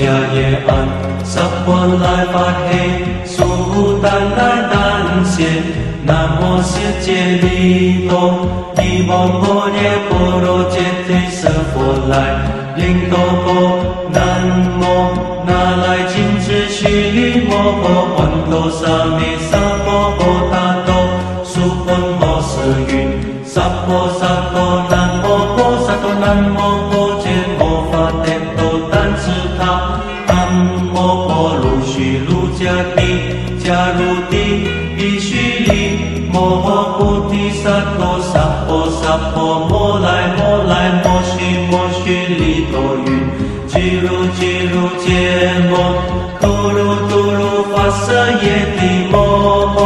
卢尼迦耶安，萨婆来发嘿，苏丹来丹谢，南无世界利多，利摩婆耶波罗揭谛舍佛来，林多波南无那来金翅须弥摩诃环多沙提萨婆萨婆摩来摩来摩须摩须利多云，俱卢俱卢揭摩，多卢多卢发舍耶帝摩诃，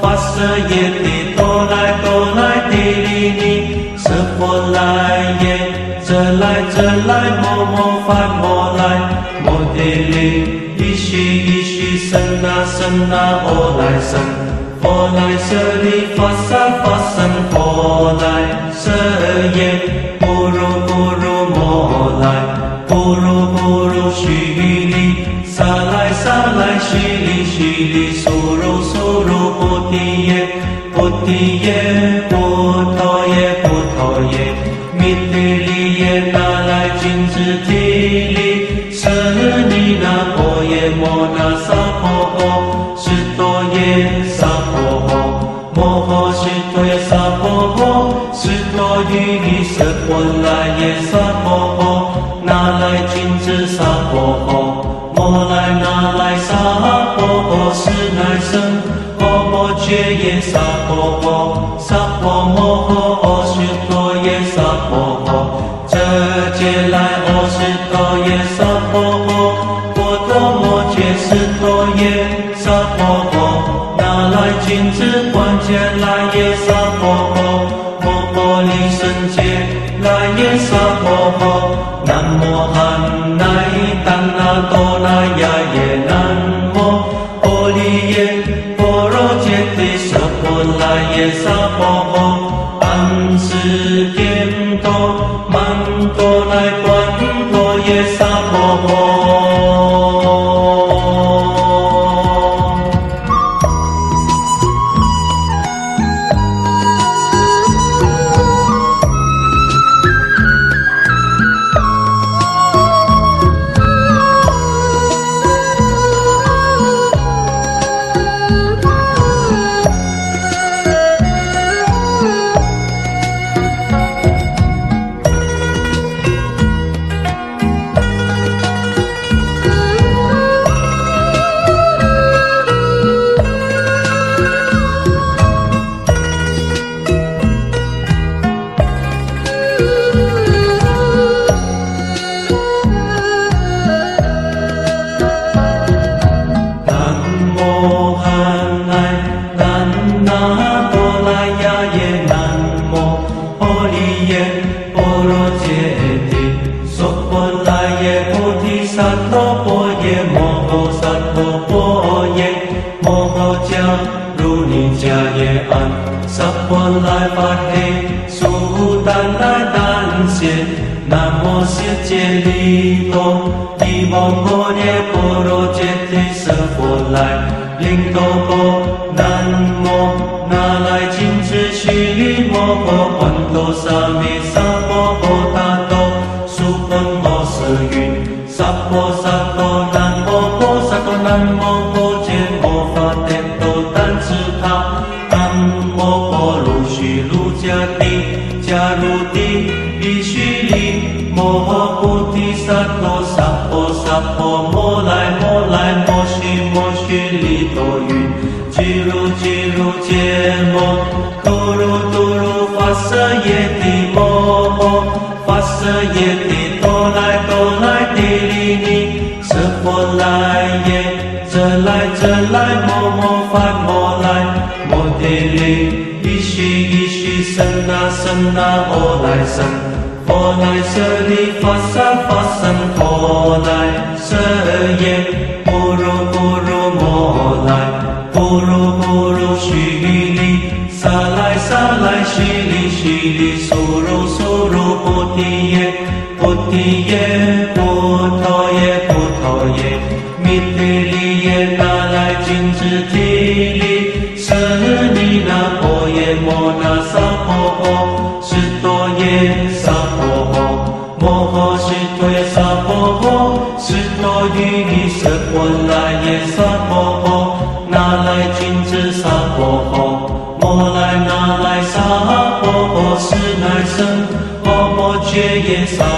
发舍耶帝多来多来帝利尼，舍佛来耶，这来这来摩摩发摩来，摩帝利，一须一须生那生那阿来生。佛来舍利法萨法僧佛来舍耶，不如不如摩来，不如不如须利，萨来萨来须利须利，苏如苏如菩提耶，菩提耶，菩提耶，菩提耶，弥帝利耶，那来金智提利，舍尼那婆耶摩那萨婆诃，是多耶萨是多于你舍婆来耶萨婆诃，那来金智萨婆诃，摩来那来萨婆诃，是乃生，婆摩揭耶萨婆诃，萨婆摩诃，阿是多耶萨萨婆耶摩诃萨埵波耶摩诃迦卢尼迦耶安，萨婆来法嘿，苏丹来丹谢。南无世界利多，利摩诃耶波罗揭谛舍佛来，林多南无婆卢须卢迦帝迦卢帝必须利摩诃菩提萨埵萨婆萨婆摩来摩来摩须摩须利多云，俱卢俱卢揭摩，多卢多卢发舍耶帝摩诃，发舍耶帝僧那何来僧？何来舍利发生发生？何来舍耶？波若波若摩来，波若波若虚利。萨来萨来虚利虚利。苏罗苏若菩提耶？菩提耶？波陀耶？波陀耶？弥提利耶？达赖净智。 주에게서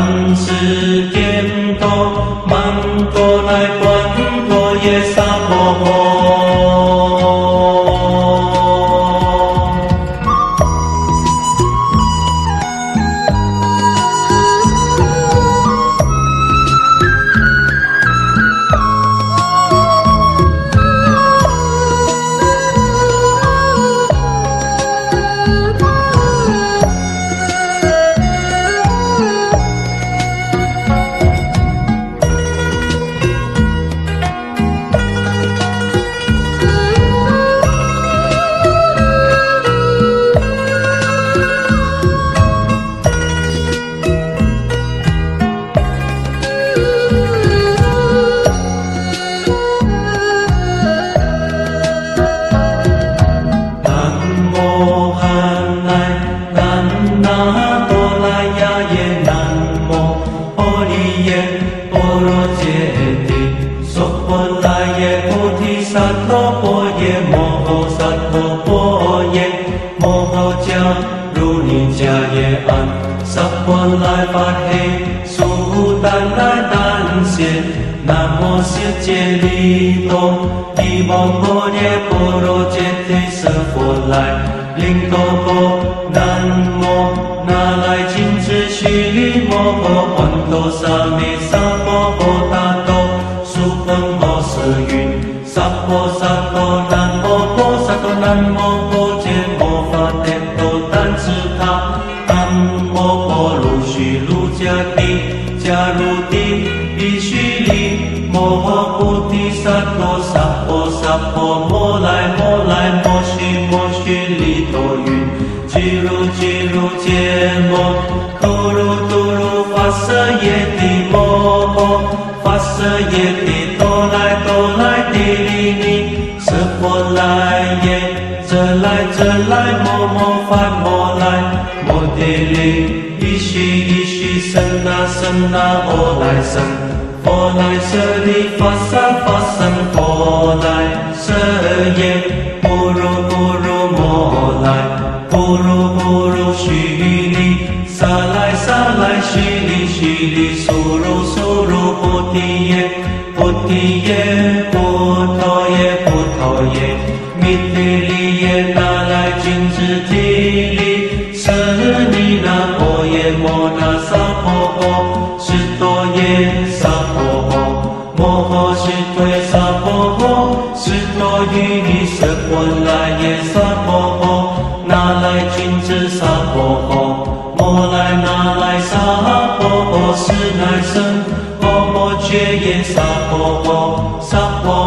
to 南无าโ利สิเจลีโตทีโม้โงเยโปโลเ须弥ทสุโว弥ล婆诃งโ苏โงนั้นโงนาไลจิ 菩提里，依虚依虚，森那森那，摩来森，摩来森里，发萨发生，摩来森耶，般若般若摩来，般若般若须里，萨来萨来须里须里，苏如苏如菩提耶，菩提耶，佛陀耶，佛陀耶，密谛里耶，拿来尽子尽。与你舍欢来耶娑婆诃，那来谨子娑婆诃，摩来那来娑婆诃，悉乃僧，婆婆揭耶娑婆诃，娑婆。